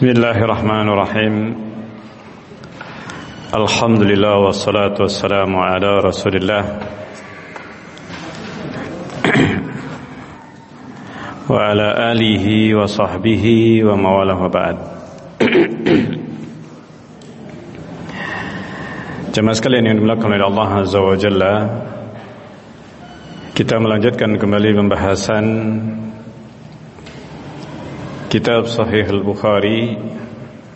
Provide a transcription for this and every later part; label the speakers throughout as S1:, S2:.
S1: بسم الله الرحمن الرحيم الحمد لله والصلاة والسلام على رسول الله وعلى آله وصحبه ومواله وبعد Jemaah sekalian yang dimuliakan oleh Allah Azza wa Jalla Kita melanjutkan kembali pembahasan Kitab Sahih Al-Bukhari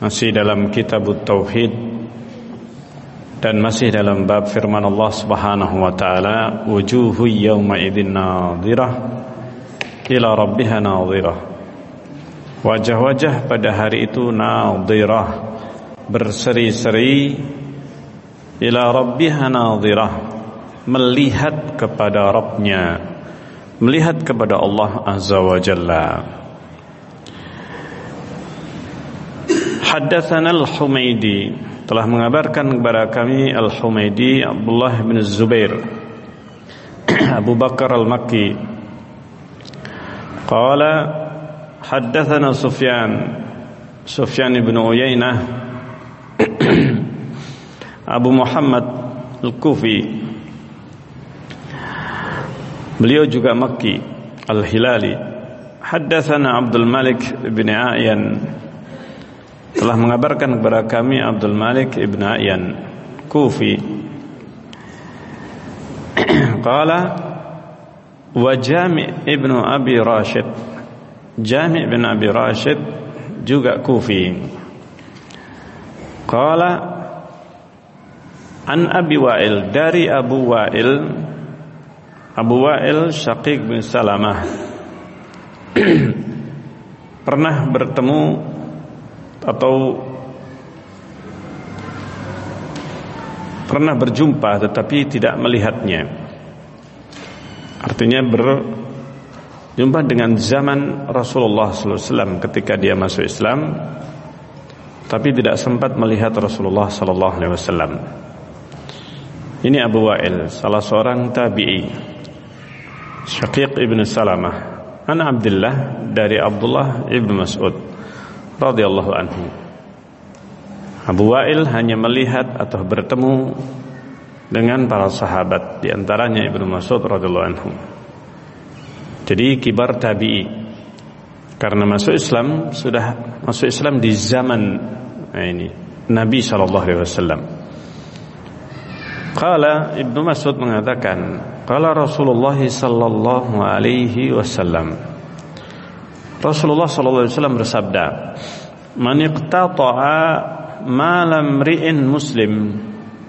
S1: Masih dalam Kitab Tauhid Dan masih dalam bab firman Allah Subhanahu wa taala wujuhu yawma idzin nadhirah ila rabbiha nadhirah. Wajah-wajah pada hari itu nadhirah berseri-seri ila rabbiha nadhirah melihat kepada Rabbnya melihat kepada Allah Azza wa Jalla Haddatsana Al-Humaidi telah mengabarkan kepada kami Al-Humaidi Abdullah bin Zubair Abu Bakar Al-Makki. Qala haddatsana Sufyan Sufyan bin Uyainah Abu Muhammad Al-Kufi. Beliau juga Makki Al-Hilali. Haddatsana Abdul Malik bin A'yan telah mengabarkan kepada kami Abdul Malik bin A'yan Kufi. Qala wa Jami' ibn Abi Rashid. Jami' bin Abi Rashid juga Kufi. Qala An Abi Wa'il dari Abu Wa'il. Abu Wa'il Syaqiq bin Salamah. Pernah bertemu atau pernah berjumpa tetapi tidak melihatnya. Artinya berjumpa dengan zaman Rasulullah SAW ketika dia masuk Islam tapi tidak sempat melihat Rasulullah SAW ini Abu Wa'il salah seorang tabi'i. Syaqiq ibn Salamah. An Abdullah dari Abdullah ibn Mas'ud radhiyallahu anhu. Abu Wa'il hanya melihat atau bertemu dengan para sahabat di antaranya Ibnu Mas'ud radhiyallahu anhu. Jadi kibar tabi'i. Karena masuk Islam sudah masuk Islam di zaman nah ini Nabi sallallahu alaihi wasallam. Qala Ibnu Mas'ud mengatakan, qala Rasulullah sallallahu alaihi wasallam. Rasulullah sallallahu alaihi wasallam bersabda, "Man iqtata'a malam ri'in muslim."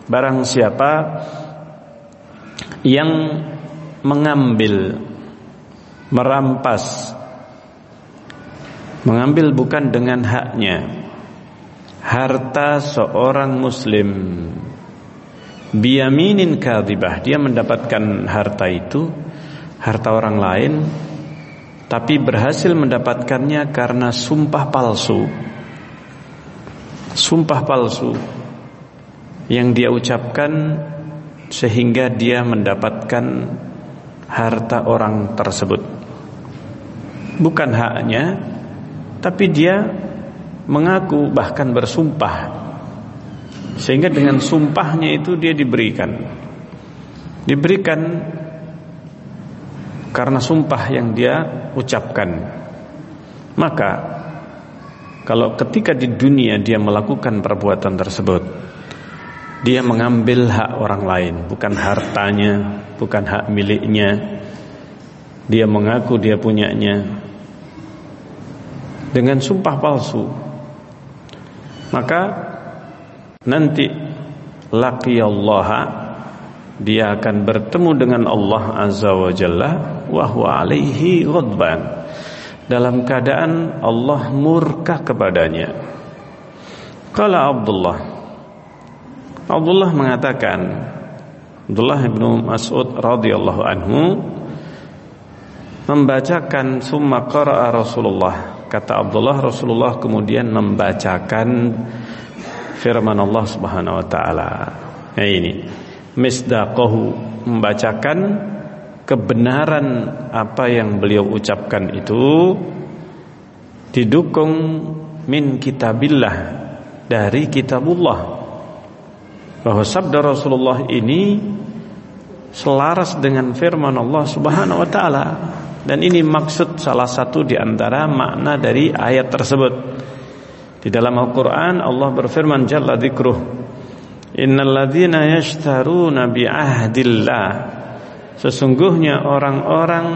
S1: Barang siapa yang mengambil merampas mengambil bukan dengan haknya harta seorang muslim biyaminin kadhibah dia mendapatkan harta itu harta orang lain tapi berhasil mendapatkannya karena sumpah palsu. Sumpah palsu yang dia ucapkan sehingga dia mendapatkan harta orang tersebut. Bukan haknya tapi dia mengaku bahkan bersumpah. Sehingga dengan sumpahnya itu dia diberikan. Diberikan karena sumpah yang dia ucapkan. Maka kalau ketika di dunia dia melakukan perbuatan tersebut dia mengambil hak orang lain bukan hartanya bukan hak miliknya. Dia mengaku dia punyanya. Dengan sumpah palsu maka nanti laqiyallaha dia akan bertemu dengan Allah azza wa jalla wa alaihi ghadban. Dalam keadaan Allah murka kepadanya. Kala Abdullah. Abdullah mengatakan Abdullah bin Mas'ud radhiyallahu anhu membacakan summa qara'a Rasulullah. Kata Abdullah Rasulullah kemudian membacakan firman Allah Subhanahu wa taala. Nah ini misdaqahu membacakan kebenaran apa yang beliau ucapkan itu didukung min kitabillah dari kitabullah. Bahwa sabda Rasulullah ini selaras dengan firman Allah Subhanahu wa taala. Dan ini maksud salah satu di antara makna dari ayat tersebut. Di dalam Al-Qur'an Allah berfirman jalla dzikruh innal ladzina yashtaruna bi ahdillah sesungguhnya orang-orang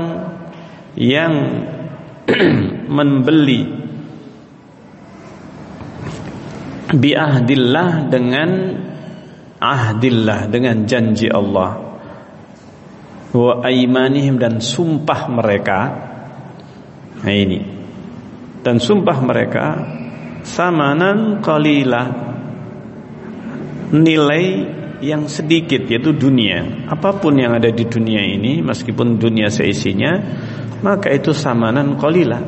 S1: yang membeli biahdillah dengan ahdillah dengan janji Allah. Wa aimanihim dan sumpah mereka. Nah ini. Dan sumpah mereka samanan qalila nilai yang sedikit yaitu dunia apa pun yang ada di dunia ini meskipun dunia seisinya maka itu samanan qalila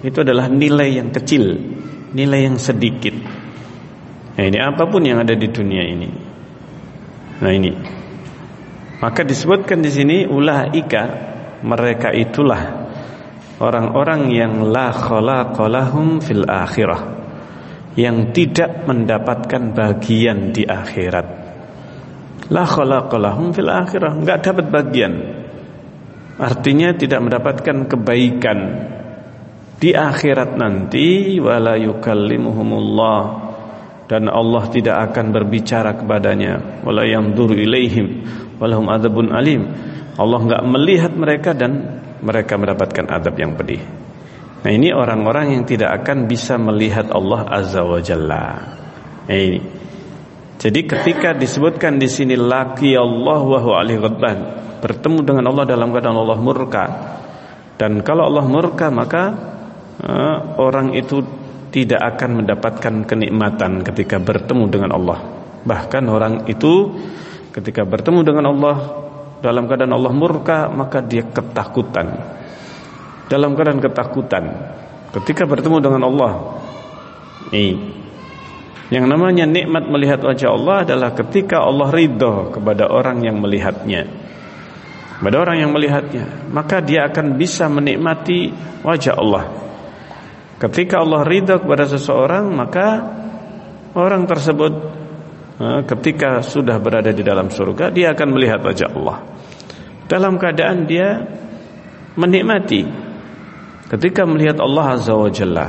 S1: itu adalah nilai yang kecil nilai yang sedikit Nah ini apa pun yang ada di dunia ini. Nah ini. Maka disebutkan di sini ulaika mereka itulah orang-orang yang la khalaqalahum fil akhirah yang tidak mendapatkan bagian di akhirat. La khalaqalahum fil akhirah, enggak dapat bagian. Artinya tidak mendapatkan kebaikan di akhirat nanti. Wala yukallimuhumullah. Dan Allah tidak akan berbicara kepadanya. Wala yanzuru ilaihim. Walahum adzabun alim. Allah enggak melihat mereka dan mereka mendapatkan adab yang pedih nah ini orang-orang yang tidak akan bisa melihat Allah azza wa jalla nah, ini jadi ketika disebutkan di sini laki Allah wa ghadban bertemu dengan Allah dalam keadaan Allah murka dan kalau Allah murka maka uh, orang itu tidak akan mendapatkan kenikmatan ketika bertemu dengan Allah. Bahkan orang itu ketika bertemu dengan Allah dalam keadaan Allah murka maka dia ketakutan. Dalam keadaan ketakutan ketika bertemu dengan Allah. Ini yang namanya nikmat melihat wajah Allah adalah ketika Allah ridho kepada orang yang melihatnya. Kepada orang yang melihatnya, maka dia akan bisa menikmati wajah Allah. Ketika Allah ridha kepada seseorang maka orang tersebut eh, ketika sudah berada di dalam surga dia akan melihat wajah Allah. Dalam keadaan dia menikmati Ketika melihat Allah Azza wa Jalla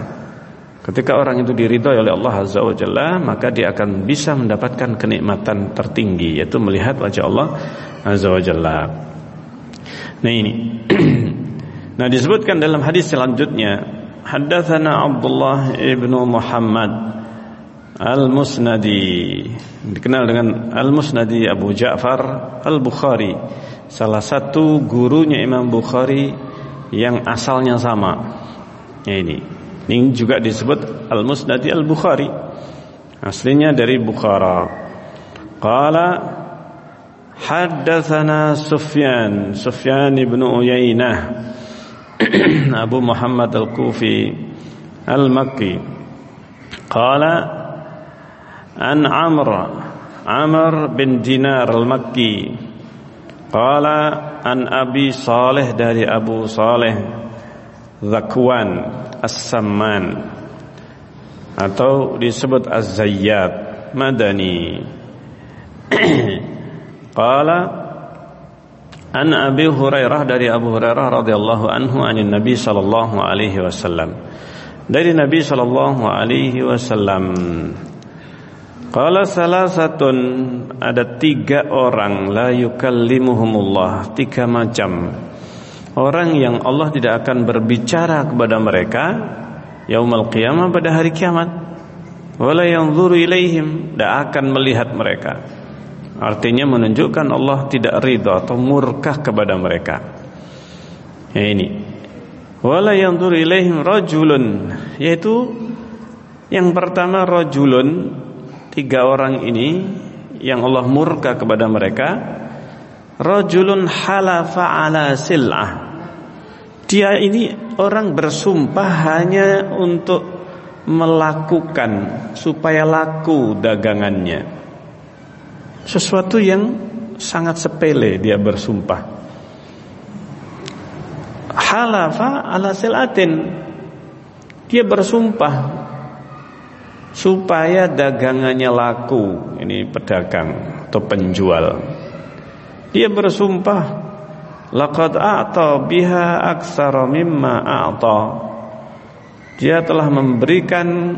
S1: Ketika orang itu diridhoi oleh Allah Azza wa Jalla Maka dia akan bisa mendapatkan kenikmatan tertinggi Yaitu melihat wajah Allah Azza wa Jalla. Nah ini. Nah disebutkan dalam hadis selanjutnya Haddathana Abdullah ibnu Muhammad Al-Musnadi. Dikenal dengan Al-Musnadi Abu Ja'far Al-Bukhari Salah satu gurunya Imam Bukhari yang asalnya sama. Ya ini. Ini juga disebut Al-Musnadi Al-Bukhari. Aslinya dari Bukhara. Qala haddatsana Sufyan. Sufyan ibn Uyainah. Abu Muhammad Al-Kufi Al-Makki. Qala An Amr. Amr bin Dinar Al-Makki Qala An Abi Saleh dari Abu Saleh Zakwan As-Samman Atau disebut Az-Zayyad Madani Qala An Abi Hurairah dari Abu Hurairah radhiyallahu anhu anin Nabi sallallahu alaihi wasallam. Dari Nabi sallallahu alaihi wasallam. Qala salasatun ada tiga orang la yukallimuhumullah, tiga macam orang yang Allah tidak akan berbicara kepada mereka yaumul qiyamah pada hari kiamat. Wala yanzuru ilaihim, tidak akan melihat mereka. Artinya menunjukkan Allah tidak ridha atau murka kepada mereka. Ya ini. Wala yanzur ilaihim rajulun yaitu yang pertama rajulun tiga orang ini yang Allah murka kepada mereka rajulun halafa ala sil'ah dia ini orang bersumpah hanya untuk melakukan supaya laku dagangannya sesuatu yang sangat sepele dia bersumpah. Halafa ala silatin. Dia bersumpah supaya dagangannya laku. Ini pedagang atau penjual. Dia bersumpah, laqad a'ta biha aktsara mimma a'ta. Dia telah memberikan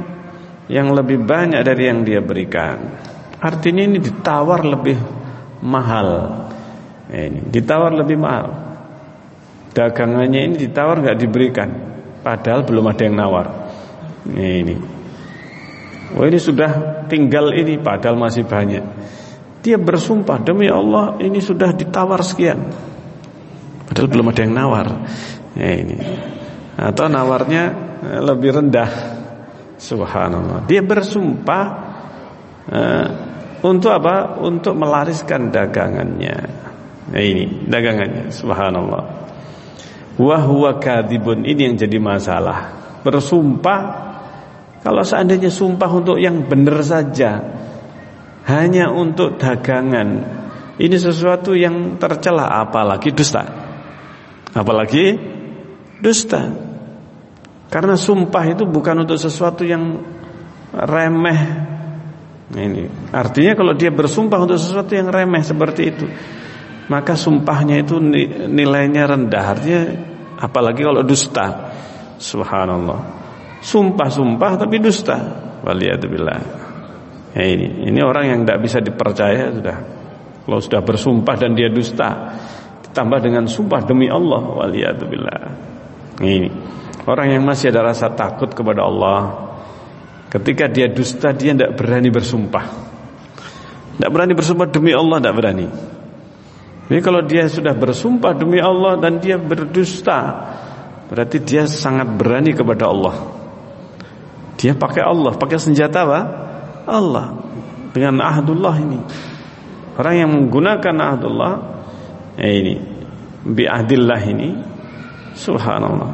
S1: yang lebih banyak dari yang dia berikan. Artinya ini ditawar lebih mahal. Ini ditawar lebih mahal. Dagangannya ini ditawar nggak diberikan, padahal belum ada yang nawar. Ini. Oh ini sudah tinggal ini padahal masih banyak. Dia bersumpah demi Allah ini sudah ditawar sekian. Padahal belum ada yang nawar. Ya, ini. Atau nawarnya eh, lebih rendah. Subhanallah. Dia bersumpah uh, untuk apa? Untuk melariskan dagangannya. Nah, ini dagangannya. Subhanallah. Wahwa kadibun ini yang jadi masalah. Bersumpah kalau seandainya sumpah untuk yang benar saja Hanya untuk dagangan Ini sesuatu yang tercela Apalagi dusta. Apalagi dusta. Karena sumpah itu bukan untuk sesuatu yang remeh. Ini. Artinya kalau dia bersumpah untuk sesuatu yang remeh seperti itu maka sumpahnya itu nilainya rendah. Artinya apalagi kalau dusta. Subhanallah sumpah-sumpah tapi dusta. Waliyadzubillah. Ya ini, ini orang yang tidak bisa dipercaya sudah. Kalau sudah bersumpah dan dia dusta, ditambah dengan sumpah demi Allah, waliyadzubillah. Ini orang yang masih ada rasa takut kepada Allah. Ketika dia dusta, dia tidak berani bersumpah. Tidak berani bersumpah demi Allah, tidak berani. Ini kalau dia sudah bersumpah demi Allah dan dia berdusta, berarti dia sangat berani kepada Allah. Dia pakai Allah, pakai senjata apa? Allah. Dengan ahdullah ini. Orang yang menggunakan ahdullah ya ini bi ahdillah ini subhanallah.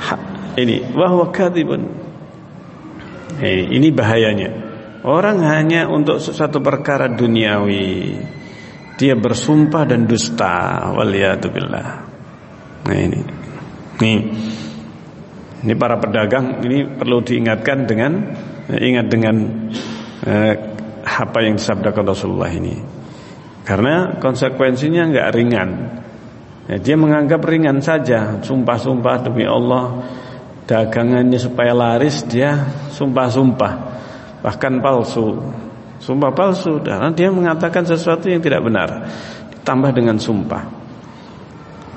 S1: Ha, ini wahwa kadhibun. Ini, ini bahayanya. Orang hanya untuk sesuatu perkara duniawi dia bersumpah dan dusta waliyatubillah. Nah ini. Nih ini para pedagang ini perlu diingatkan dengan ingat dengan eh, apa yang disabdakan Rasulullah ini. Karena konsekuensinya enggak ringan. Ya, dia menganggap ringan saja, sumpah-sumpah demi Allah dagangannya supaya laris dia sumpah-sumpah bahkan palsu. Sumpah palsu karena dia mengatakan sesuatu yang tidak benar ditambah dengan sumpah.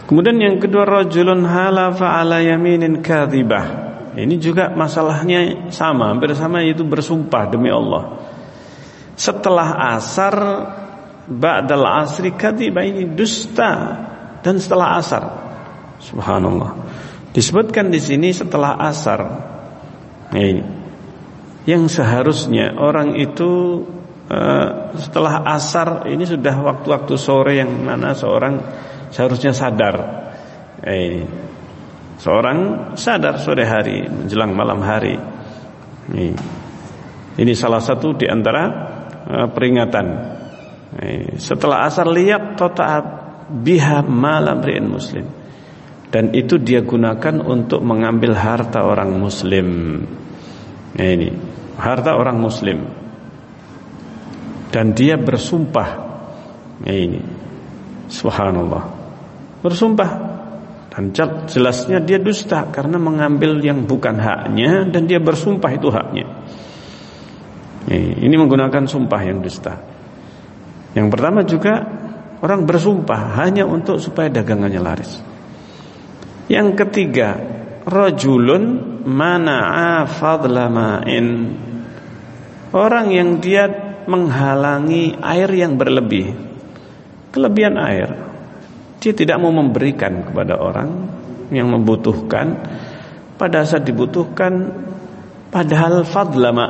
S1: Kemudian yang kedua rajulun halafa ala yaminin kadzibah. Ini juga masalahnya sama, hampir sama yaitu bersumpah demi Allah. Setelah asar ba'dal asri kadzibah ini dusta dan setelah asar. Subhanallah. Disebutkan di sini setelah asar. Nah, ini. Yang seharusnya orang itu uh, setelah asar ini sudah waktu-waktu sore yang mana seorang seharusnya sadar. Eh, seorang sadar sore hari menjelang malam hari. Ini, ini salah satu di antara uh, peringatan. Eh, setelah asar lihat totaat biha malam ri'in muslim. Dan itu dia gunakan untuk mengambil harta orang muslim. Nah, ini harta orang muslim. Dan dia bersumpah. Nah, ini subhanallah bersumpah dan jelasnya dia dusta karena mengambil yang bukan haknya dan dia bersumpah itu haknya. Ini menggunakan sumpah yang dusta. Yang pertama juga orang bersumpah hanya untuk supaya dagangannya laris. Yang ketiga, rajulun mana'a fadla ma'in. Orang yang dia menghalangi air yang berlebih. Kelebihan air dia tidak mau memberikan kepada orang yang membutuhkan. Pada saat dibutuhkan padahal fadlama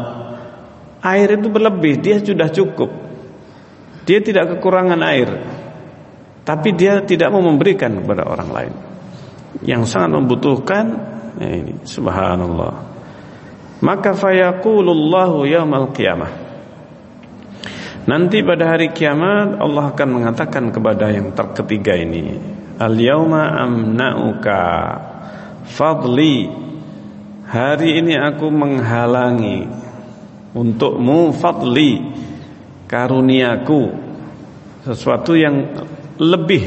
S1: air itu berlebih dia sudah cukup. Dia tidak kekurangan air. Tapi dia tidak mau memberikan kepada orang lain. Yang sangat membutuhkan ya ini subhanallah. Maka fayaqulullahu yaumal qiyamah Nanti pada hari kiamat Allah akan mengatakan kepada yang terketiga ini, "Al-yauma amna'uka fadli." Hari ini aku menghalangi untukmu fadli karuniaku sesuatu yang lebih.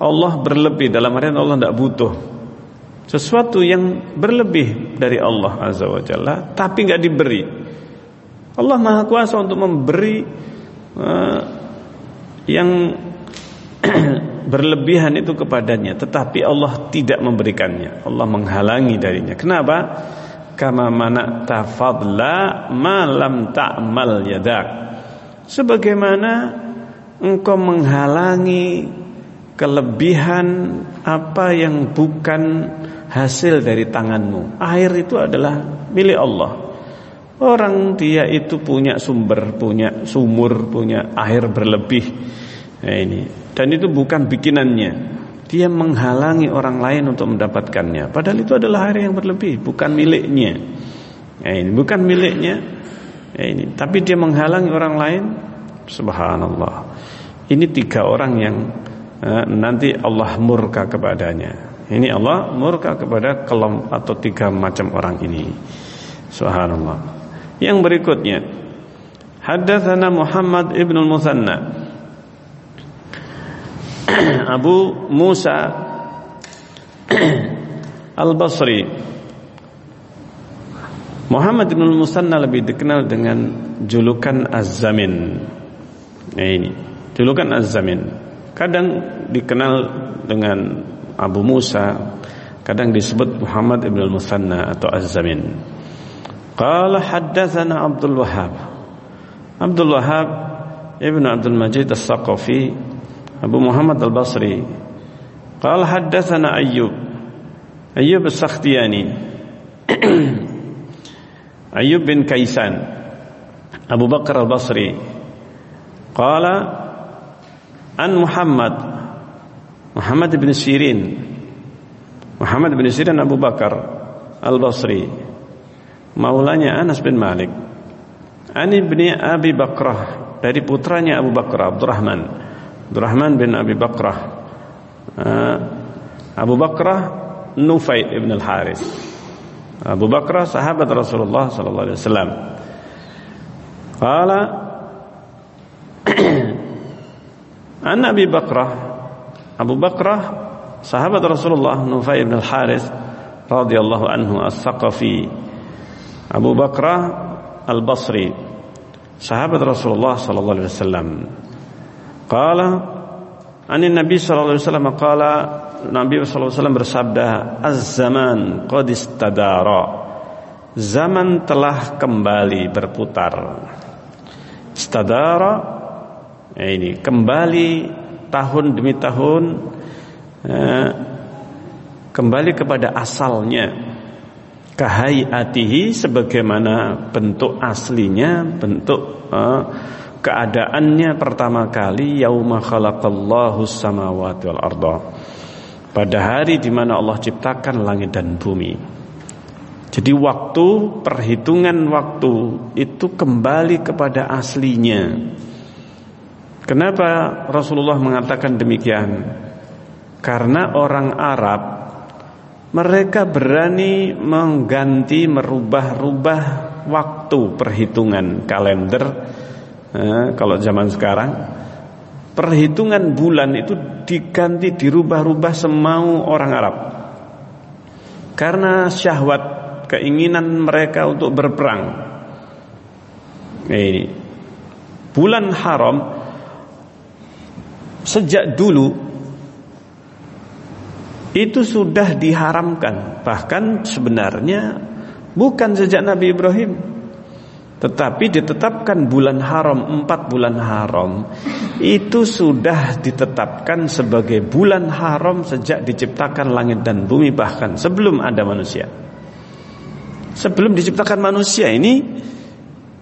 S1: Allah berlebih dalam artian Allah tidak butuh. Sesuatu yang berlebih dari Allah azza wa jalla tapi nggak diberi Allah maha kuasa untuk memberi uh, yang berlebihan itu kepadanya tetapi Allah tidak memberikannya. Allah menghalangi darinya. Kenapa? Kama mana tafadla malam ta'mal yadak. Sebagaimana engkau menghalangi kelebihan apa yang bukan hasil dari tanganmu. Air itu adalah milik Allah orang dia itu punya sumber punya sumur punya air berlebih nah ini dan itu bukan bikinannya dia menghalangi orang lain untuk mendapatkannya. Padahal itu adalah air yang berlebih, bukan miliknya. Ya, ini bukan miliknya. Ya, ini, tapi dia menghalangi orang lain. Subhanallah. Ini tiga orang yang eh, nanti Allah murka kepadanya. Ini Allah murka kepada kelom atau tiga macam orang ini. Subhanallah. Yang berikutnya, Haddatsana Muhammad ibn al-Musanna. Abu Musa Al-Basri. Muhammad bin Musanna lebih dikenal dengan julukan Az-Zamin. Nah, ini. Julukan Az-Zamin. Kadang dikenal dengan Abu Musa kadang disebut Muhammad ibn Musanna atau Az-Zamin Qala haddatsana Abdul Wahhab Abdul Wahhab Ibn Abdul Majid As-Saqafi Abu Muhammad Al-Basri قال حدثنا أيوب أيوب السختياني. أيوب بن كيسان أبو بكر البصري. قال عن محمد محمد بن سيرين محمد بن سيرين أبو بكر البصري. Maulanya Anas bin Malik. Ani bin Abi Bakrah dari putranya Abu Bakrah Abdurrahman. Abdurrahman bin Abi Bakrah. Uh, Abu Bakrah Nufai ibn al-Haris Abu Bakrah sahabat Rasulullah sallallahu alaihi wasallam. Qala An Abi Bakrah Abu Bakrah sahabat Rasulullah Nufai ibn al-Haris radhiyallahu anhu as-Saqafi Abu Bakrah al-Basri sahabat Rasulullah sallallahu alaihi wasallam. Qala Ani Nabi sallallahu alaihi wasallam qala Nabi sallallahu alaihi wasallam bersabda az-zaman qad istadara. Zaman telah kembali berputar. Istadara ya ini kembali tahun demi tahun eh, kembali kepada asalnya kahayatihi sebagaimana bentuk aslinya bentuk eh, keadaannya pertama kali yauma khalaqallahu samawati wal arda. Pada hari di mana Allah ciptakan langit dan bumi. Jadi waktu, perhitungan waktu itu kembali kepada aslinya. Kenapa Rasulullah mengatakan demikian? Karena orang Arab mereka berani mengganti merubah-rubah waktu perhitungan kalender eh, kalau zaman sekarang. Perhitungan bulan itu diganti dirubah-rubah semau orang Arab. Karena syahwat keinginan mereka untuk berperang. Ini. Bulan haram sejak dulu itu sudah diharamkan. Bahkan sebenarnya bukan sejak Nabi Ibrahim. Tetapi ditetapkan bulan haram Empat bulan haram Itu sudah ditetapkan sebagai bulan haram Sejak diciptakan langit dan bumi Bahkan sebelum ada manusia. Sebelum diciptakan manusia ini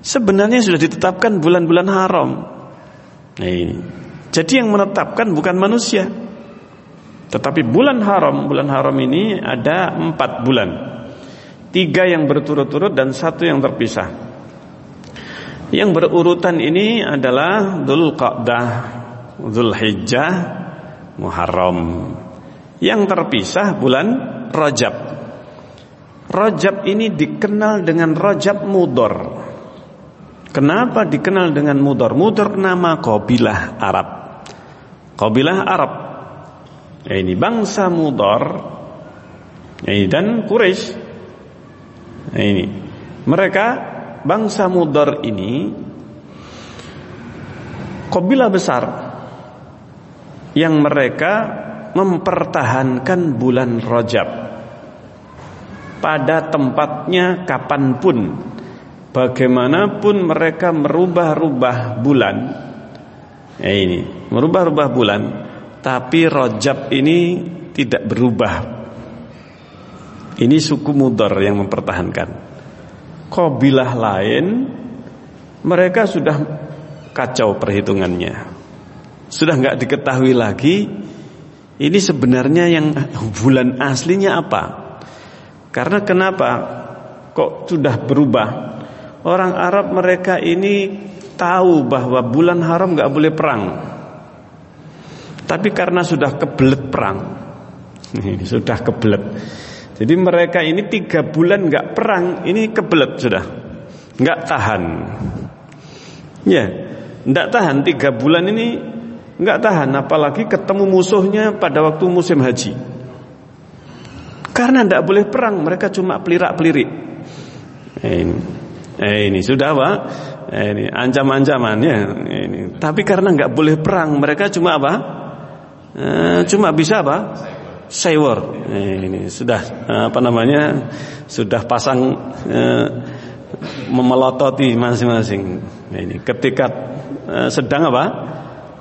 S1: Sebenarnya sudah ditetapkan bulan-bulan haram. Nah. Jadi yang menetapkan bukan manusia Tetapi bulan haram Bulan haram ini ada empat bulan Tiga yang berturut-turut dan satu yang terpisah yang berurutan ini adalah Dhul Qa'dah, Dhul Hijjah, Muharram. Yang terpisah bulan Rajab. Rajab ini dikenal dengan Rajab Mudor. Kenapa dikenal dengan Mudor? Mudor nama kabilah Arab. Kabilah Arab. Ya, ini bangsa Mudor ya, ini dan Quraisy. Ya, ini. Mereka bangsa Mudor ini kabilah besar yang mereka mempertahankan bulan Rajab. Pada tempatnya kapan pun bagaimanapun mereka merubah-rubah bulan ya ini merubah-rubah bulan tapi Rajab ini tidak berubah. Ini suku Mudar yang mempertahankan. Kabilah lain mereka sudah kacau perhitungannya. Sudah nggak diketahui lagi ini sebenarnya yang bulan aslinya apa? Karena kenapa? Kok sudah berubah? Orang Arab mereka ini tahu bahwa bulan haram nggak boleh perang. Tapi karena sudah kebelet perang, sudah kebelet. Jadi mereka ini tiga bulan nggak perang, ini kebelet sudah, nggak tahan. Ya, nggak tahan tiga bulan ini nggak tahan, apalagi ketemu musuhnya pada waktu musim haji. Karena nggak boleh perang, mereka cuma pelirak-pelirik. Ini. Eh, ini sudah apa? Eh, ini ancam-ancaman ya. Ini. Tapi karena nggak boleh perang, mereka cuma apa? Eh, cuma bisa apa? Saywar. Eh, ini sudah eh, apa namanya? Sudah pasang eh, memelototi masing-masing. Eh, ini ketika eh, sedang apa?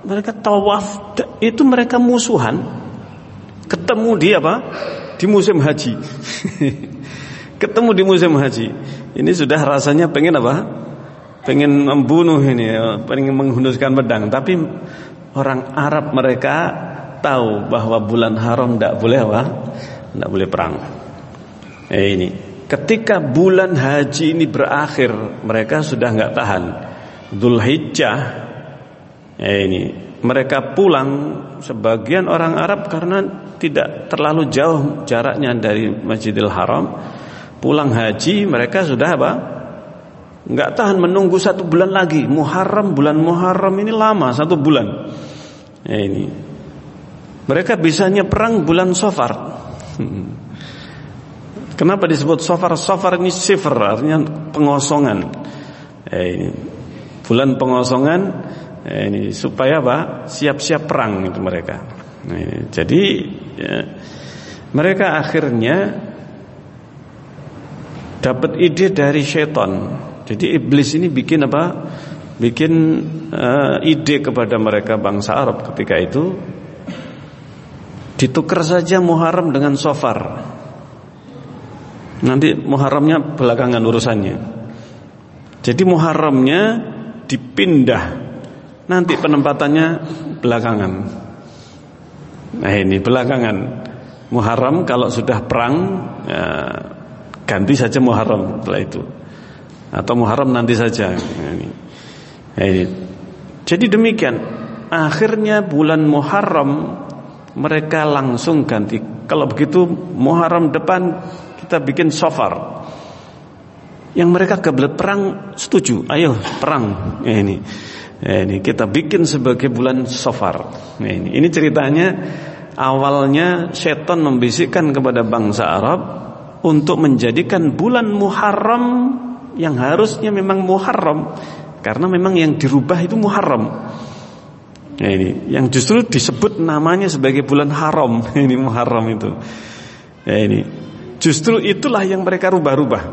S1: Mereka tawaf itu mereka musuhan. Ketemu di apa? Di musim haji. Ketemu di musim haji. Ini sudah rasanya pengen apa? Pengen membunuh ini, pengen menghunuskan pedang. Tapi orang Arab mereka tahu bahwa bulan haram tidak boleh apa? Tidak boleh perang. Eh ini, ketika bulan haji ini berakhir, mereka sudah nggak tahan. Dzulhijjah, eh ini, mereka pulang sebagian orang Arab karena tidak terlalu jauh jaraknya dari Masjidil Haram pulang haji mereka sudah apa? Enggak tahan menunggu satu bulan lagi. Muharram bulan Muharram ini lama satu bulan. Ya ini. Mereka bisanya perang bulan Safar. Kenapa disebut Safar? Safar ini sifar artinya pengosongan. Ya ini. Bulan pengosongan ya ini supaya apa? Siap-siap perang itu mereka. Nah, jadi ya, mereka akhirnya dapat ide dari setan. Jadi iblis ini bikin apa? Bikin uh, ide kepada mereka bangsa Arab ketika itu ditukar saja Muharram dengan Sofar. Nanti Muharramnya belakangan urusannya. Jadi Muharramnya dipindah. Nanti penempatannya belakangan. Nah ini belakangan. Muharram kalau sudah perang ya, ganti saja Muharram setelah itu atau Muharram nanti saja ini. ini. Jadi demikian akhirnya bulan Muharram mereka langsung ganti. Kalau begitu Muharram depan kita bikin sofar. Yang mereka kebelet perang setuju. Ayo perang. Ini. Ini. Kita bikin sebagai bulan sofar. Ini. Ini ceritanya awalnya setan membisikkan kepada bangsa Arab untuk menjadikan bulan Muharram yang harusnya memang Muharram. Karena memang yang dirubah itu Muharram. Ya ini yang justru disebut namanya sebagai bulan haram ini Muharram itu. Ya ini justru itulah yang mereka rubah-rubah.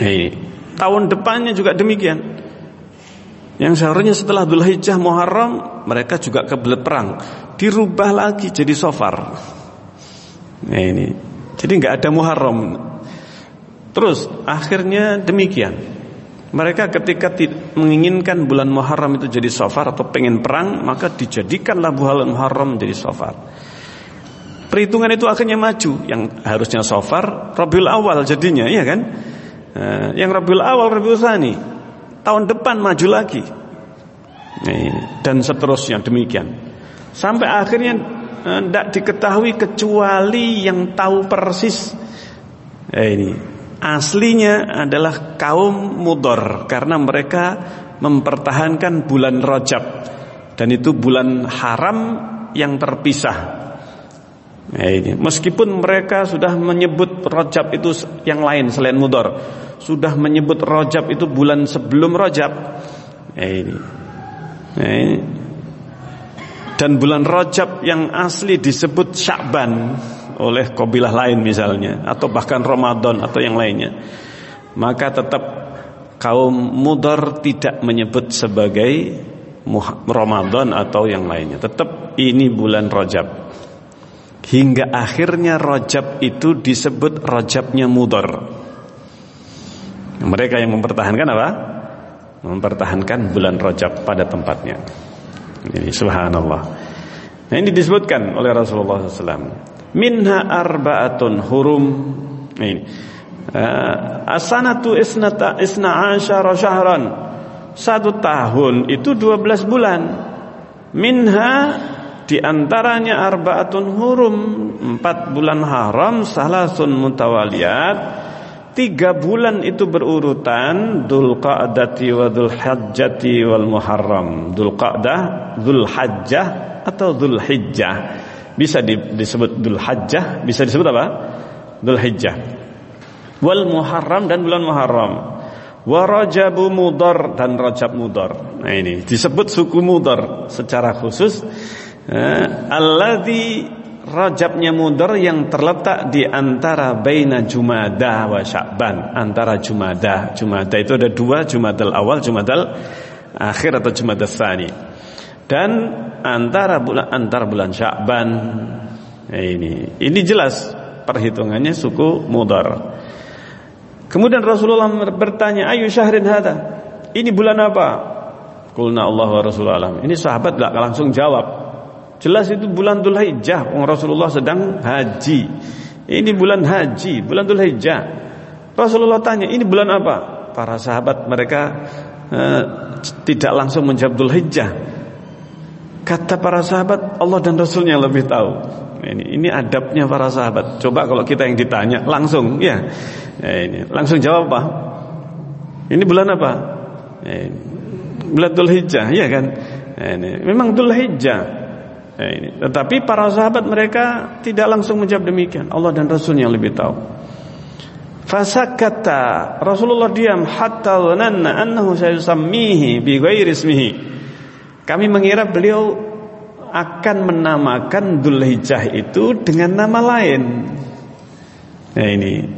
S1: Ya ini tahun depannya juga demikian. Yang seharusnya setelah Dhul Hijjah Muharram mereka juga kebelet perang, dirubah lagi jadi Sofar. Ya ini jadi nggak ada Muharram. Terus akhirnya demikian. Mereka ketika menginginkan bulan Muharram itu jadi safar atau pengen perang, maka dijadikanlah bulan Muharram menjadi safar. Perhitungan itu akhirnya maju, yang harusnya safar Rabiul Awal jadinya, iya kan? Nah, yang Rabiul Awal, Rabiul Tsani, tahun depan maju lagi. Dan seterusnya demikian. Sampai akhirnya tidak diketahui kecuali yang tahu persis eh, ini aslinya adalah kaum Mudor karena mereka mempertahankan bulan Rajab dan itu bulan haram yang terpisah. Nah, ini. Meskipun mereka sudah menyebut Rajab itu yang lain selain Mudor, sudah menyebut Rajab itu bulan sebelum Rajab. Nah, ini. Nah, ini. Dan bulan Rajab yang asli disebut Sya'ban oleh kabilah lain misalnya atau bahkan Ramadan atau yang lainnya. Maka tetap kaum Mudor tidak menyebut sebagai Ramadan atau yang lainnya. Tetap ini bulan Rajab. Hingga akhirnya Rajab itu disebut Rajabnya Mudar. Mereka yang mempertahankan apa? Mempertahankan bulan Rajab pada tempatnya. Ini subhanallah. Nah ini disebutkan oleh Rasulullah SAW. Minha arba'atun hurum. Ini. Uh, asanatu isnata isna asyara syahran. Satu tahun itu 12 bulan. Minha di antaranya arbaatun hurum, empat bulan haram, salasun mutawaliyat. Tiga bulan itu berurutan Dul Qa'dati wa Dul Hajjati wal Muharram Dul Qa'dah, Dul Hajjah atau Dul Hijjah Bisa disebut Dul Hajjah Bisa disebut apa? Dul Hijjah Wal Muharram dan bulan Muharram Wa Rajabu Mudar dan Rajab Mudar Nah ini disebut suku Mudar secara khusus Eh, alladzi Rajabnya mudar yang terletak di antara baina Jumada wa Sya'ban, antara Jumada. Jumada itu ada dua, Jumadal awal, Jumadal akhir atau Jumadal tsani. Dan antara bulan antara bulan Sya'ban. Nah, ini ini jelas perhitungannya suku mudar. Kemudian Rasulullah bertanya, "Ayu syahrin hada?" Ini bulan apa? Kulna Allah wa Rasulullah. Ini sahabat gak langsung jawab. Jelas itu bulan Dhul Hijjah Rasulullah sedang haji Ini bulan haji Bulan Dhul Hijjah Rasulullah tanya ini bulan apa Para sahabat mereka eh, Tidak langsung menjawab Dhul Kata para sahabat Allah dan Rasulnya lebih tahu ini, ini adabnya para sahabat Coba kalau kita yang ditanya langsung ya, ya ini, Langsung jawab apa Ini bulan apa ya, ini, Bulan Dhul Hijjah ya kan ya, ini, Memang Dhul Hijjah Ya, ini. Tetapi para sahabat mereka tidak langsung menjawab demikian. Allah dan Rasulnya lebih tahu. Fasakata Rasulullah diam hatta dhananna annahu sayusammihi bi ghairi ismihi. Kami mengira beliau akan menamakan Dzulhijjah itu dengan nama lain. Nah ini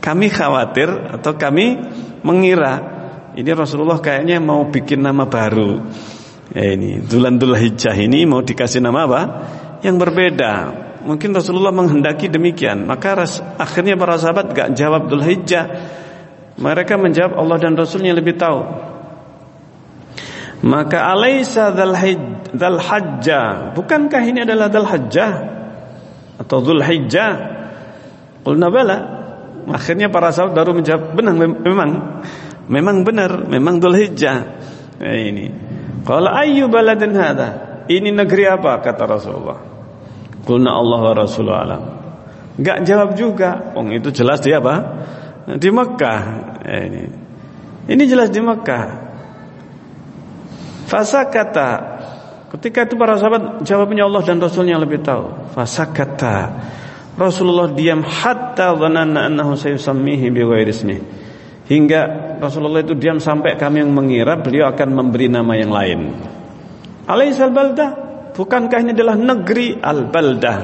S1: kami khawatir atau kami mengira ini Rasulullah kayaknya mau bikin nama baru. Ya ini Dulan Dhul Hijjah ini mau dikasih nama apa? Yang berbeda. Mungkin Rasulullah menghendaki demikian. Maka ras, akhirnya para sahabat gak jawab Dhul Hijjah. Mereka menjawab Allah dan Rasulnya lebih tahu. Maka alaisa dzal hajjah. Bukankah ini adalah dzal hajjah atau dzul hijjah? Qulna bala. Akhirnya para sahabat baru menjawab benar memang memang benar, memang dzul hijjah. Nah, ini. Qala ayyu baladin hadha? Ini negeri apa kata Rasulullah? Qulna Allah wa Rasulullah alam. Enggak jawab juga. Oh itu jelas dia apa? Di Mekah. Eh, ini. Ini jelas di Mekah. Fasakata Ketika itu para sahabat jawabnya Allah dan Rasulnya lebih tahu. Fasakata Rasulullah diam hatta dhananna annahu sayusammihi bi ghairi ismihi. Hingga Rasulullah itu diam sampai kami yang mengira beliau akan memberi nama yang lain. Alaisal baldah, bukankah ini adalah negeri al-baldah?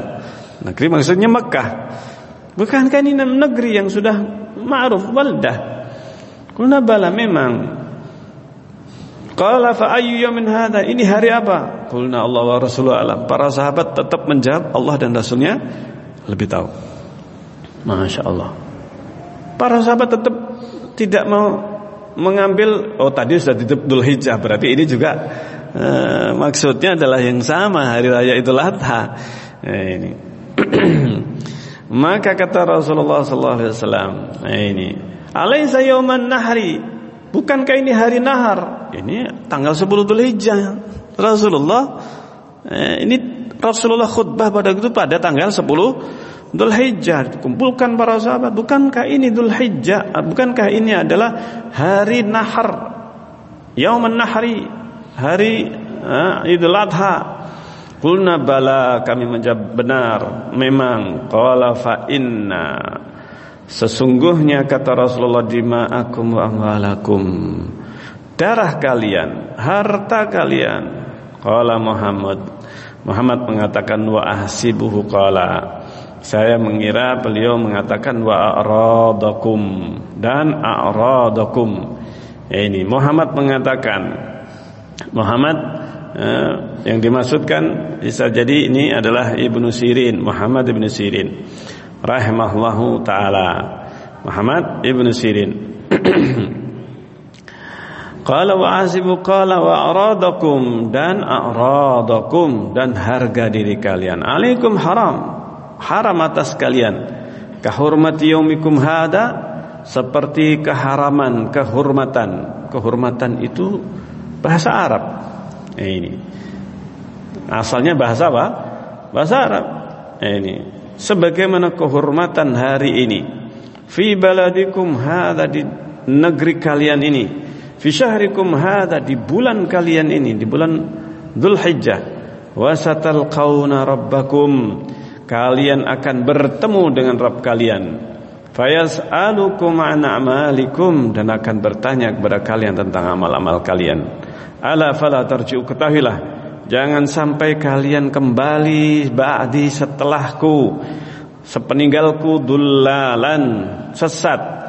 S1: Negeri maksudnya Mekah. Bukankah ini negeri yang sudah ma'ruf baldah? Kulna bala memang. Qala fa ayyu yawmin hadha? Ini hari apa? Kulna Allah wa Rasulullah alam. Para sahabat tetap menjawab Allah dan Rasulnya lebih tahu. Masya Allah. Para sahabat tetap tidak mau mengambil oh tadi sudah ditutup Dhul Hijjah berarti ini juga eh, maksudnya adalah yang sama hari raya Idul Adha. Eh, ini. Maka kata Rasulullah sallallahu alaihi wasallam, eh, ini, "Alaisa yauman nahri?" Bukankah ini hari nahar? Ini tanggal 10 Dhul Hijjah. Rasulullah eh, ini Rasulullah khutbah pada itu pada tanggal 10 Dhul Hijjah kumpulkan para sahabat bukankah ini Dhul Hijjah bukankah ini adalah hari nahar? Yauman nahri hari uh, Idul Adha. Kulna bala kami menjawab benar memang. Qala fa inna sesungguhnya kata Rasulullah dima'akum wa amwalakum. Darah kalian harta kalian. Qala Muhammad. Muhammad mengatakan wa ahsibuhu qala. Saya mengira beliau mengatakan wa a'radakum dan a'radakum. Ini Muhammad mengatakan. Muhammad Eh, yang dimaksudkan bisa jadi ini adalah Ibnu Sirin, Muhammad Ibnu Sirin rahimahullahu taala. Muhammad Ibnu Sirin. Qala wa asibu qala wa aradakum dan aradakum dan harga diri kalian. Alaikum haram. Haram atas kalian. Kahurmati yaumikum hada seperti keharaman, kehormatan. Kehormatan itu bahasa Arab Eh, ini. Asalnya bahasa apa? Bahasa Arab. Eh, ini. Sebagaimana kehormatan hari ini. Fi baladikum hadha di negeri kalian ini. Fi syahrikum hadha di bulan kalian ini, di bulan Dzulhijjah. Wasatalqauna rabbakum. Kalian akan bertemu dengan Rabb kalian. Fayas'alukum an a'malikum dan akan bertanya kepada kalian tentang amal-amal kalian. Ala fala tarji'u ketahuilah jangan sampai kalian kembali ba'di setelahku sepeninggalku dullalan sesat.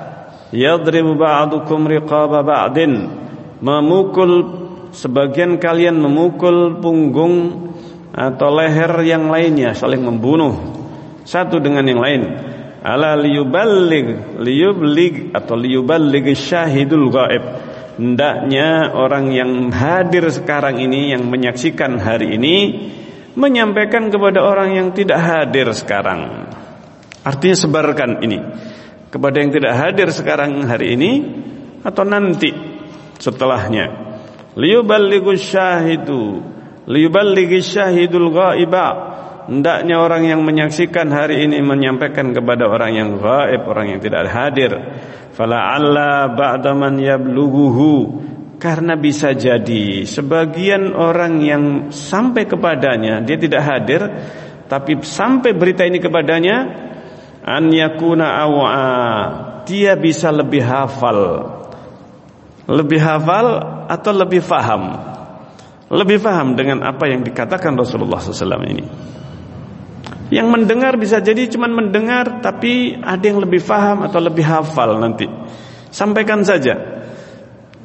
S1: Yadribu ba'dukum riqaba ba'din memukul sebagian kalian memukul punggung atau leher yang lainnya saling membunuh satu dengan yang lain. Ala liyuballig liyublig atau liyuballig syahidul ghaib hendaknya orang yang hadir sekarang ini yang menyaksikan hari ini menyampaikan kepada orang yang tidak hadir sekarang. Artinya sebarkan ini kepada yang tidak hadir sekarang hari ini atau nanti setelahnya. Liyuballighu syahidu liyuballighi syahidul ghaiba. Hendaknya orang yang menyaksikan hari ini menyampaikan kepada orang yang gaib, orang yang tidak hadir. Fala'alla ba'da man yablughuhu. Karena bisa jadi sebagian orang yang sampai kepadanya dia tidak hadir tapi sampai berita ini kepadanya an yakuna awa. Dia bisa lebih hafal. Lebih hafal atau lebih faham? Lebih faham dengan apa yang dikatakan Rasulullah SAW ini yang mendengar bisa jadi cuma mendengar tapi ada yang lebih faham atau lebih hafal nanti. Sampaikan saja.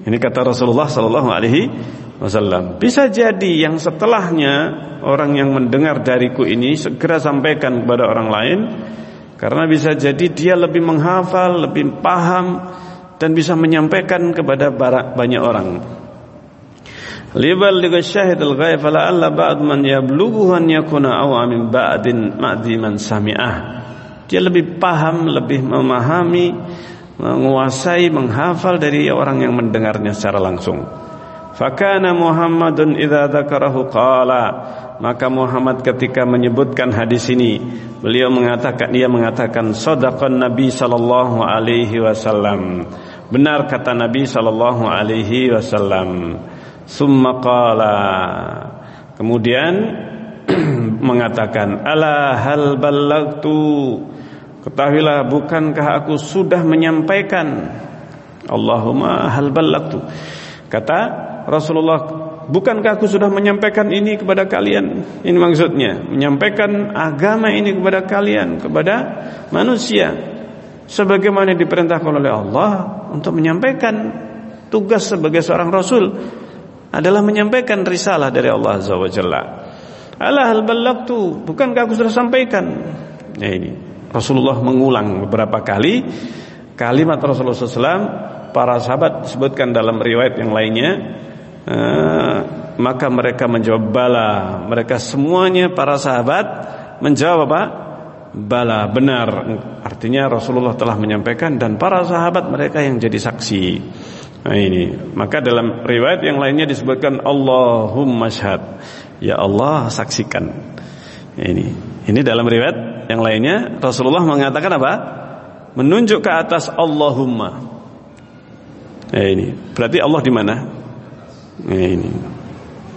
S1: Ini kata Rasulullah sallallahu alaihi wasallam. Bisa jadi yang setelahnya orang yang mendengar dariku ini segera sampaikan kepada orang lain karena bisa jadi dia lebih menghafal, lebih paham dan bisa menyampaikan kepada banyak orang syahid al-ghaib fala alla ba'd man yablughu an yakuna aw min ba'din ma'di man sami'ah dia lebih paham lebih memahami menguasai menghafal dari orang yang mendengarnya secara langsung. Fakana muhammadun idza dzakarahu qala. Maka Muhammad ketika menyebutkan hadis ini beliau mengatakan dia mengatakan sadaqan nabi sallallahu alaihi wasallam. Benar kata nabi sallallahu alaihi wasallam Summa qala. Kemudian mengatakan ala hal ballagtu? Ketahuilah bukankah aku sudah menyampaikan? Allahumma hal ballagtu. Kata Rasulullah Bukankah aku sudah menyampaikan ini kepada kalian? Ini maksudnya Menyampaikan agama ini kepada kalian Kepada manusia. Sebagaimana diperintahkan oleh Allah Untuk menyampaikan Tugas sebagai seorang Rasul adalah menyampaikan risalah dari Allah Azza wa Jalla. Ala hal ballagtu, bukankah aku sudah sampaikan? Ya ini. Rasulullah mengulang beberapa kali kalimat Rasulullah SAW para sahabat disebutkan dalam riwayat yang lainnya uh, maka mereka menjawab bala mereka semuanya para sahabat menjawab apa bala benar artinya Rasulullah telah menyampaikan dan para sahabat mereka yang jadi saksi Nah ini, maka dalam riwayat yang lainnya disebutkan Allahumma syahad. Ya Allah saksikan. Ini, ini dalam riwayat yang lainnya Rasulullah mengatakan apa? Menunjuk ke atas Allahumma. Eh ini, berarti Allah di mana? Eh ini.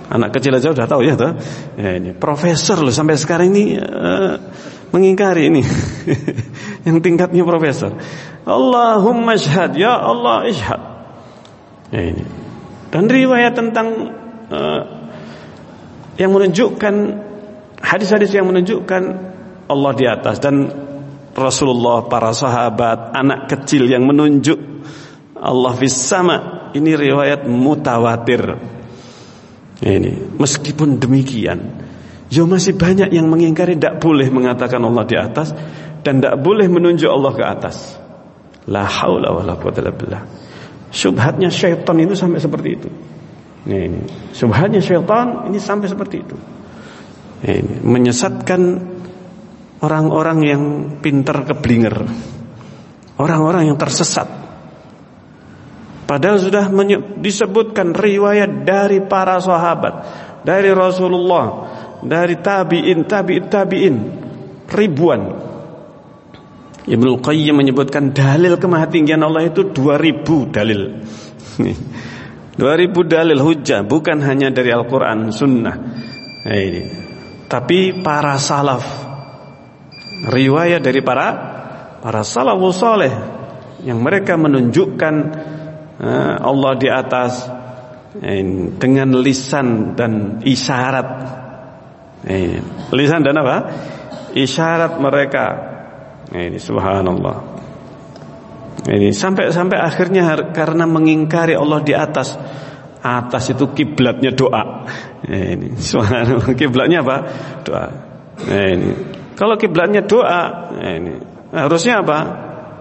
S1: Anak kecil aja udah tahu ya tuh. Eh ini profesor loh sampai sekarang ini uh, mengingkari ini. yang tingkatnya profesor. Allahumma syhad, ya Allah ishhad. Eh ini. Dan riwayat tentang uh, yang menunjukkan hadis-hadis yang menunjukkan Allah di atas dan Rasulullah, para sahabat, anak kecil yang menunjuk Allah fis sama. Ini riwayat mutawatir. Ini meskipun demikian, ya masih banyak yang mengingkari tidak boleh mengatakan Allah di atas dan tidak boleh menunjuk Allah ke atas. La haula wala quwwata illa billah. Subhatnya syaitan itu sampai seperti itu. Nah, ini subhatnya syaitan ini sampai seperti itu. Ini menyesatkan orang-orang yang pintar keblinger. Orang-orang yang tersesat. Padahal sudah disebutkan riwayat dari para sahabat, dari Rasulullah, dari tabi'in, tabi'in, tabi'in, ribuan. Ibnu Qayyim menyebutkan dalil kemahatinggian Allah itu 2000 dalil. 2000 dalil hujah bukan hanya dari Al-Qur'an, sunnah. Nah, ini. Tapi para salaf riwayat dari para para salafus saleh yang mereka menunjukkan Eh, Allah di atas eh, dengan lisan dan isyarat. Eh, lisan dan apa? Isyarat mereka. Ini subhanallah. Ini sampai-sampai akhirnya karena mengingkari Allah di atas. Atas itu kiblatnya doa. Ini subhanallah. Kiblatnya apa? Doa. Ini kalau kiblatnya doa, ini harusnya apa?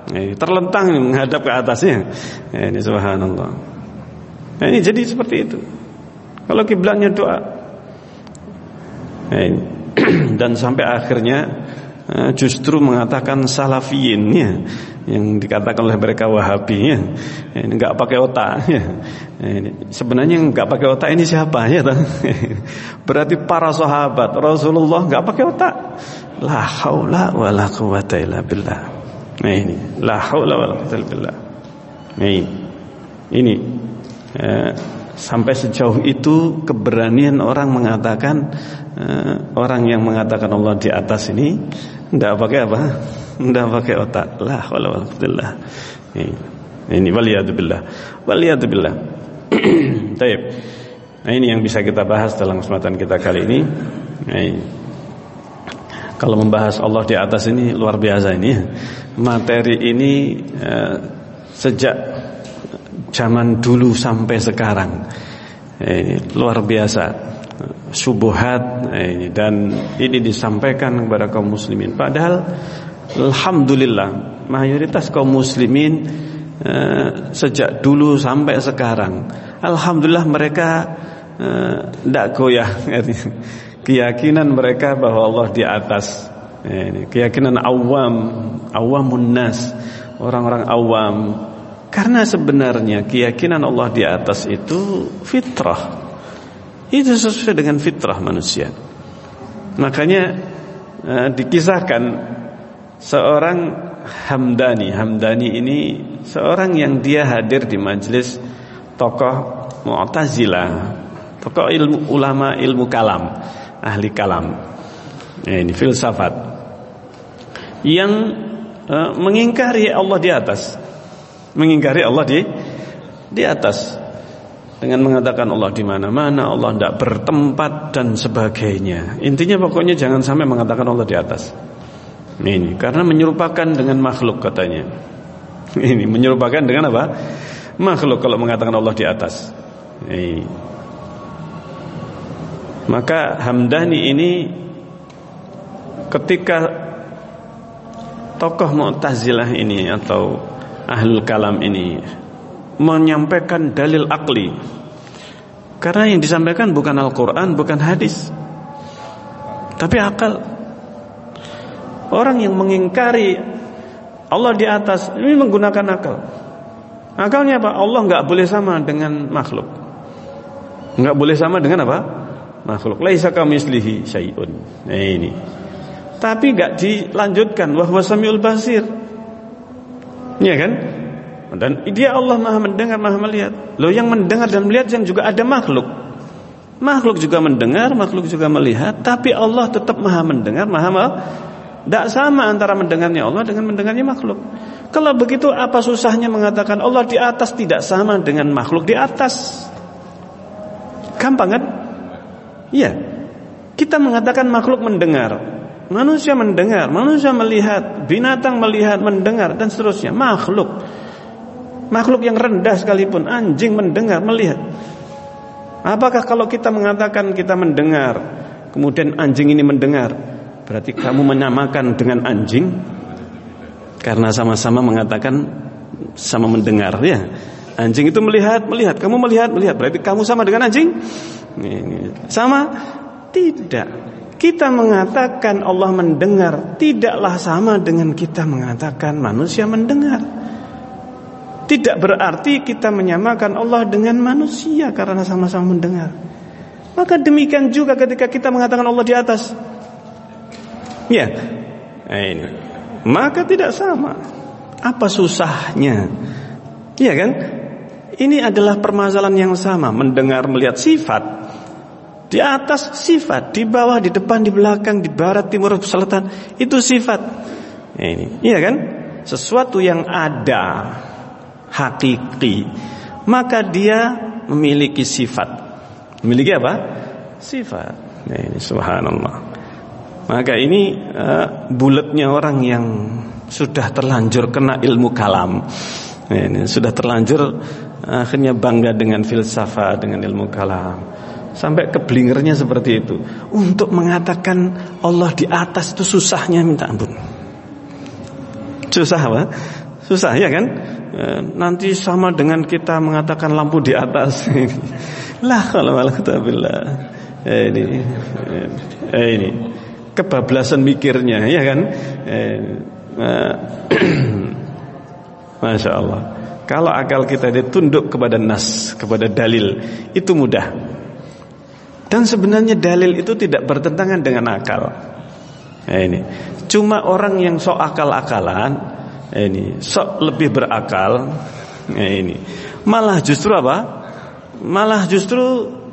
S1: Ini terlentang menghadap ke atasnya. Ini subhanallah. Nah, ini jadi seperti itu. Kalau kiblatnya doa. Ini. Dan sampai akhirnya justru mengatakan salafiyin ya, yang dikatakan oleh mereka wahabi ya. Ini enggak pakai otak ya. Ini sebenarnya enggak pakai otak ini siapa ya? Berarti para sahabat Rasulullah enggak pakai otak. La haula wala quwata illa billah. Nah ini la haula wala quwwata billah. Nah ini. Ini eh, sampai sejauh itu keberanian orang mengatakan eh, orang yang mengatakan Allah di atas ini tidak pakai apa? Tidak pakai otak. La haula wala billah. Ini, waliyadzubillah. Waliyadzubillah. Baik. Nah ini yang bisa kita bahas dalam kesempatan kita kali ini. Nah. Kalau membahas Allah di atas ini luar biasa ini. Materi ini eh, sejak zaman dulu sampai sekarang. Eh, luar biasa. Subuhat eh, dan ini disampaikan kepada kaum muslimin. Padahal alhamdulillah mayoritas kaum muslimin eh, sejak dulu sampai sekarang alhamdulillah mereka tidak eh, goyah keyakinan mereka bahwa Allah di atas ini, keyakinan awam awamun nas orang-orang awam karena sebenarnya keyakinan Allah di atas itu fitrah. Itu sesuai dengan fitrah manusia. Makanya eh, dikisahkan seorang Hamdani. Hamdani ini seorang yang dia hadir di majelis tokoh Mu'tazilah tokoh ilmu ulama ilmu kalam ahli kalam. Ya, ini filsafat. Yang uh, mengingkari Allah di atas mengingkari Allah di di atas. Dengan mengatakan Allah di mana-mana Allah tidak bertempat dan sebagainya. Intinya pokoknya jangan sampai mengatakan Allah di atas. Ini karena menyerupakan dengan makhluk katanya. Ini menyerupakan dengan apa? Makhluk kalau mengatakan Allah di atas. Ini. Maka Hamdani ini ketika tokoh Mu'tazilah ini atau Ahlul Kalam ini menyampaikan dalil akli. Karena yang disampaikan bukan Al-Qur'an, bukan hadis. Tapi akal. Orang yang mengingkari Allah di atas ini menggunakan akal. Akalnya apa? Allah nggak boleh sama dengan makhluk. Nggak boleh sama dengan apa? makhluk. Laisa kamislihi syai'un. Nah ini. Tapi gak dilanjutkan wahwa samiul basir. Iya kan? Dan dia Allah Maha mendengar, Maha melihat. Loh yang mendengar dan melihat yang juga ada makhluk. Makhluk juga mendengar, makhluk juga melihat, tapi Allah tetap Maha mendengar, Maha tidak sama antara mendengarnya Allah dengan mendengarnya makhluk. Kalau begitu apa susahnya mengatakan Allah di atas tidak sama dengan makhluk di atas? Gampang kan? Iya. Kita mengatakan makhluk mendengar, manusia mendengar, manusia melihat, binatang melihat, mendengar dan seterusnya. Makhluk. Makhluk yang rendah sekalipun anjing mendengar, melihat. Apakah kalau kita mengatakan kita mendengar, kemudian anjing ini mendengar, berarti kamu menyamakan dengan anjing? Karena sama-sama mengatakan sama mendengar ya. Anjing itu melihat, melihat, kamu melihat, melihat, berarti kamu sama dengan anjing? Sama? Tidak. Kita mengatakan Allah mendengar tidaklah sama dengan kita mengatakan manusia mendengar. Tidak berarti kita menyamakan Allah dengan manusia karena sama-sama mendengar. Maka demikian juga ketika kita mengatakan Allah di atas. Ya. Nah, ini. Maka tidak sama. Apa susahnya? Iya kan? Ini adalah permasalahan yang sama, mendengar melihat sifat. Di atas sifat, di bawah, di depan, di belakang, di barat, timur, selatan, itu sifat. Nah, ini, iya kan? Sesuatu yang ada hakiki maka dia memiliki sifat. Memiliki apa? Sifat. Nah, ini subhanallah. Maka ini uh, bulatnya orang yang sudah terlanjur kena ilmu kalam. Nah, ini sudah terlanjur uh, akhirnya bangga dengan filsafat dengan ilmu kalam sampai keblingernya seperti itu. Untuk mengatakan Allah di atas itu susahnya minta ampun. Susah apa? Susah ya kan? Eh, nanti sama dengan kita mengatakan lampu di atas lah kalau malah ketabillah eh, ini eh, ini. Kebablasan mikirnya ya kan? Eh, eh, masya Allah. Kalau akal kita ditunduk kepada nas kepada dalil itu mudah dan sebenarnya dalil itu tidak bertentangan dengan akal. Eh, ini. Cuma orang yang sok akal-akalan ini sok lebih berakal ya ini. Malah justru apa? Malah justru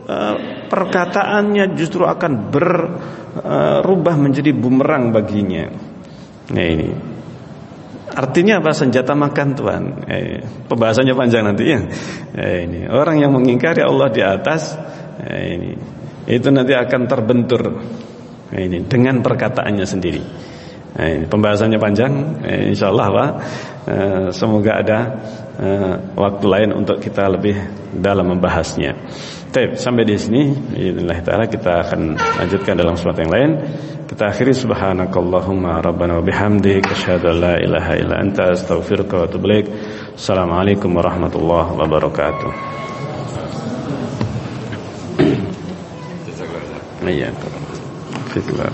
S1: uh, perkataannya justru akan berubah uh, menjadi bumerang baginya. Ya ini. Artinya apa? Senjata makan Tuhan eh, pembahasannya panjang nanti ya. Eh, ini. Orang yang mengingkari Allah di atas eh, ini itu nanti akan terbentur eh, ini dengan perkataannya sendiri Nah, ini pembahasannya panjang, eh, insya Allah Pak. Eh, semoga ada eh, waktu lain untuk kita lebih dalam membahasnya. Baik, sampai di sini, Bismillah taala kita akan lanjutkan dalam suatu yang lain. Kita akhiri subhanakallahumma rabbana wa bihamdik asyhadu an la ilaha illa anta astaghfiruka wa atubu. Assalamualaikum warahmatullahi wabarakatuh. Iya, Fitlah.